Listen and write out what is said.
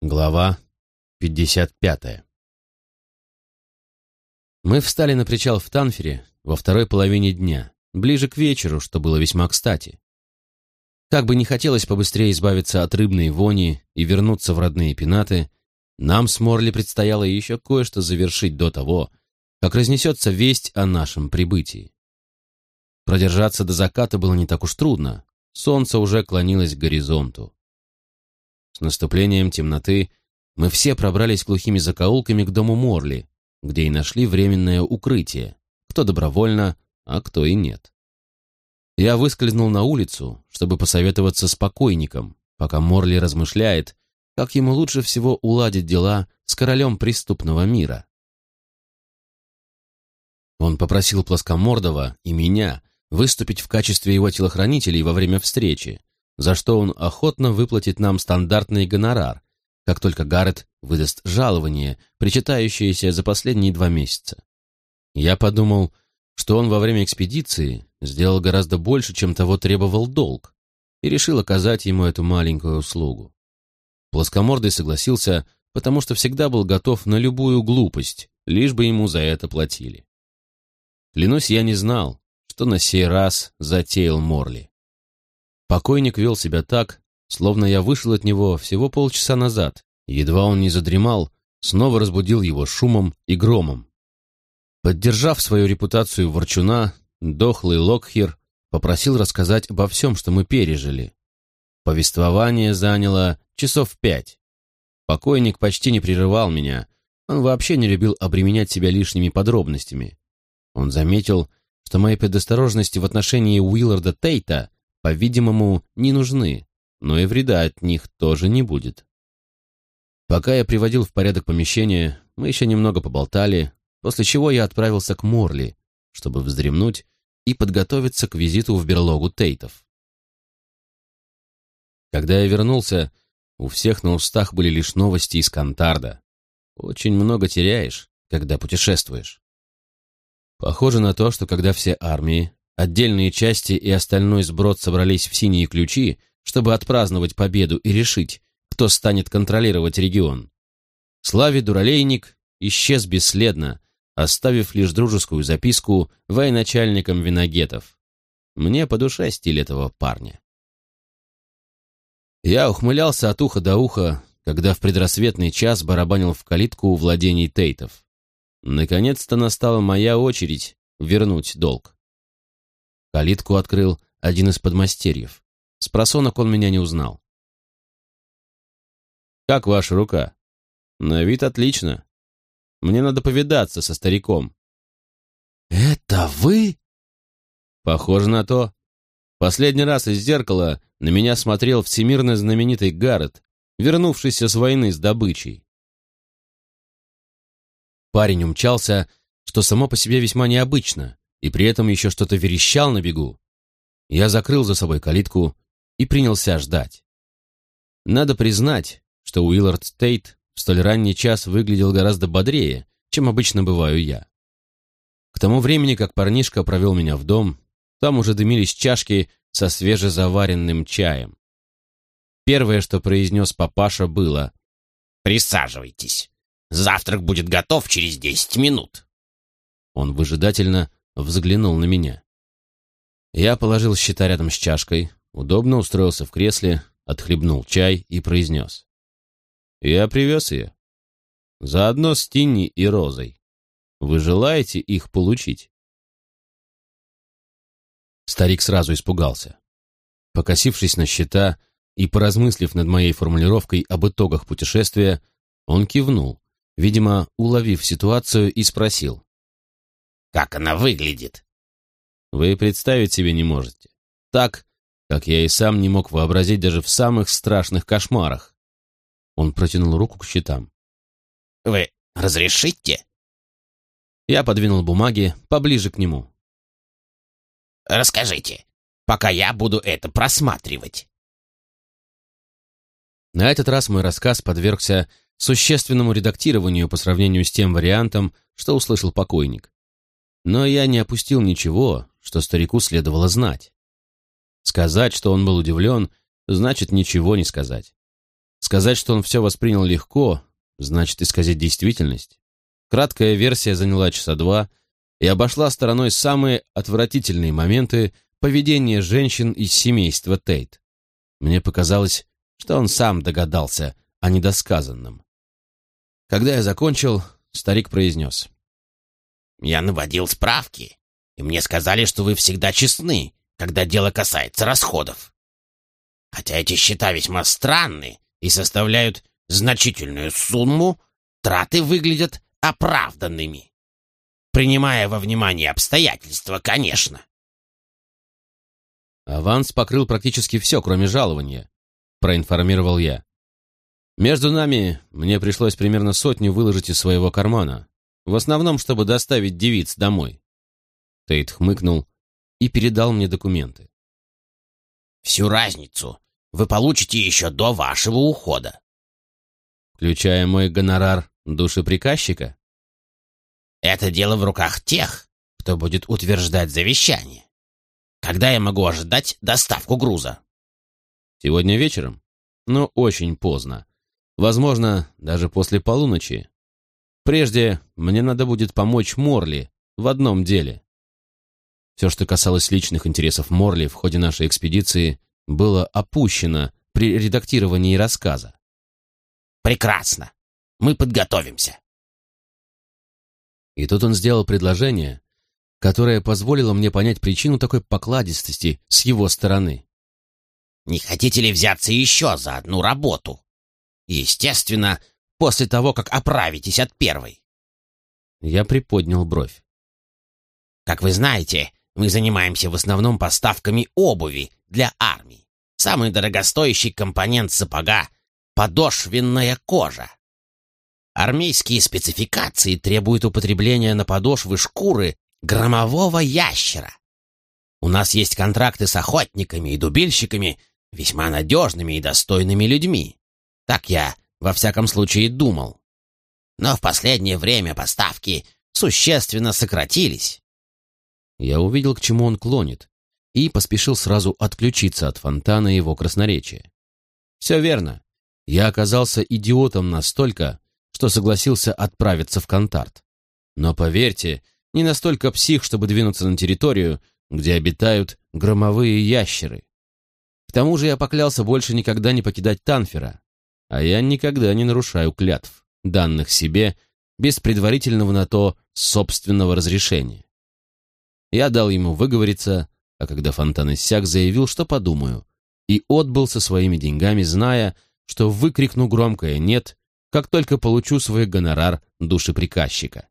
Глава 55 Мы встали на причал в Танфере во второй половине дня, ближе к вечеру, что было весьма кстати. Как бы не хотелось побыстрее избавиться от рыбной вони и вернуться в родные пенаты, нам с Морли предстояло еще кое-что завершить до того, как разнесется весть о нашем прибытии. Продержаться до заката было не так уж трудно, солнце уже клонилось к горизонту. С наступлением темноты мы все пробрались глухими закоулками к дому Морли, где и нашли временное укрытие, кто добровольно, а кто и нет. Я выскользнул на улицу, чтобы посоветоваться с покойником, пока Морли размышляет, как ему лучше всего уладить дела с королем преступного мира. Он попросил Плоскомордова и меня выступить в качестве его телохранителей во время встречи, за что он охотно выплатит нам стандартный гонорар, как только Гаррет выдаст жалование, причитающееся за последние два месяца. Я подумал, что он во время экспедиции сделал гораздо больше, чем того требовал долг, и решил оказать ему эту маленькую услугу. Плоскомордый согласился, потому что всегда был готов на любую глупость, лишь бы ему за это платили. Клянусь, я не знал, что на сей раз затеял Морли. Покойник вел себя так, словно я вышел от него всего полчаса назад. Едва он не задремал, снова разбудил его шумом и громом. Поддержав свою репутацию ворчуна, дохлый Локхир попросил рассказать обо всем, что мы пережили. Повествование заняло часов пять. Покойник почти не прерывал меня, он вообще не любил обременять себя лишними подробностями. Он заметил, что мои предосторожности в отношении Уилларда Тейта по-видимому, не нужны, но и вреда от них тоже не будет. Пока я приводил в порядок помещение, мы еще немного поболтали, после чего я отправился к Морли, чтобы вздремнуть и подготовиться к визиту в берлогу Тейтов. Когда я вернулся, у всех на устах были лишь новости из Кантарда. Очень много теряешь, когда путешествуешь. Похоже на то, что когда все армии, Отдельные части и остальной сброд собрались в синие ключи, чтобы отпраздновать победу и решить, кто станет контролировать регион. Славе Дуралейник исчез бесследно, оставив лишь дружескую записку военачальникам виногетов. Мне по душе стиль этого парня. Я ухмылялся от уха до уха, когда в предрассветный час барабанил в калитку у владений Тейтов. Наконец-то настала моя очередь вернуть долг. Калитку открыл один из подмастерьев. С просонок он меня не узнал. «Как ваша рука?» «На вид отлично. Мне надо повидаться со стариком». «Это вы?» «Похоже на то. Последний раз из зеркала на меня смотрел всемирно знаменитый Гаррет, вернувшийся с войны с добычей. Парень умчался, что само по себе весьма необычно, и при этом еще что-то верещал на бегу. Я закрыл за собой калитку и принялся ждать. Надо признать, что Уиллард Тейт в столь ранний час выглядел гораздо бодрее, чем обычно бываю я. К тому времени, как парнишка провел меня в дом, там уже дымились чашки со свежезаваренным чаем. Первое, что произнес папаша, было «Присаживайтесь. Завтрак будет готов через десять минут». Он выжидательно взглянул на меня. Я положил счета рядом с чашкой, удобно устроился в кресле, отхлебнул чай и произнес. «Я привез ее. Заодно с Тинни и Розой. Вы желаете их получить?» Старик сразу испугался. Покосившись на счета и поразмыслив над моей формулировкой об итогах путешествия, он кивнул, видимо, уловив ситуацию и спросил. Как она выглядит?» «Вы представить себе не можете. Так, как я и сам не мог вообразить даже в самых страшных кошмарах». Он протянул руку к счетам. «Вы разрешите?» Я подвинул бумаги поближе к нему. «Расскажите, пока я буду это просматривать». На этот раз мой рассказ подвергся существенному редактированию по сравнению с тем вариантом, что услышал покойник. Но я не опустил ничего, что старику следовало знать. Сказать, что он был удивлен, значит ничего не сказать. Сказать, что он все воспринял легко, значит исказить действительность. Краткая версия заняла часа два и обошла стороной самые отвратительные моменты поведения женщин из семейства Тейт. Мне показалось, что он сам догадался о недосказанном. Когда я закончил, старик произнес. «Я наводил справки, и мне сказали, что вы всегда честны, когда дело касается расходов. Хотя эти счета весьма странны и составляют значительную сумму, траты выглядят оправданными. Принимая во внимание обстоятельства, конечно. Аванс покрыл практически все, кроме жалования, проинформировал я. Между нами мне пришлось примерно сотню выложить из своего кармана, в основном, чтобы доставить девиц домой. Тейт хмыкнул и передал мне документы. Всю разницу вы получите еще до вашего ухода. Включая мой гонорар душеприказчика? Это дело в руках тех, кто будет утверждать завещание. Когда я могу ожидать доставку груза? Сегодня вечером? Но очень поздно. Возможно, даже после полуночи. Прежде мне надо будет помочь Морли в одном деле. Все, что касалось личных интересов Морли в ходе нашей экспедиции, было опущено при редактировании рассказа. «Прекрасно. Мы подготовимся». И тут он сделал предложение, которое позволило мне понять причину такой покладистости с его стороны. «Не хотите ли взяться еще за одну работу? Естественно, после того, как оправитесь от первой». Я приподнял бровь. «Как вы знаете, мы занимаемся в основном поставками обуви для армии. Самый дорогостоящий компонент сапога — подошвенная кожа. Армейские спецификации требуют употребления на подошвы шкуры громового ящера. У нас есть контракты с охотниками и дубильщиками, весьма надежными и достойными людьми. Так я, во всяком случае, думал. Но в последнее время поставки существенно сократились. Я увидел, к чему он клонит, и поспешил сразу отключиться от фонтана его красноречия. Все верно. Я оказался идиотом настолько, что согласился отправиться в Контарт. Но поверьте, не настолько псих, чтобы двинуться на территорию, где обитают громовые ящеры. К тому же я поклялся больше никогда не покидать Танфера, а я никогда не нарушаю клятв, данных себе, без предварительного на то собственного разрешения. Я дал ему выговориться, а когда фонтан иссяк, заявил, что подумаю, и отбыл со своими деньгами, зная, что выкрикну громкое «нет», как только получу свой гонорар душеприказчика.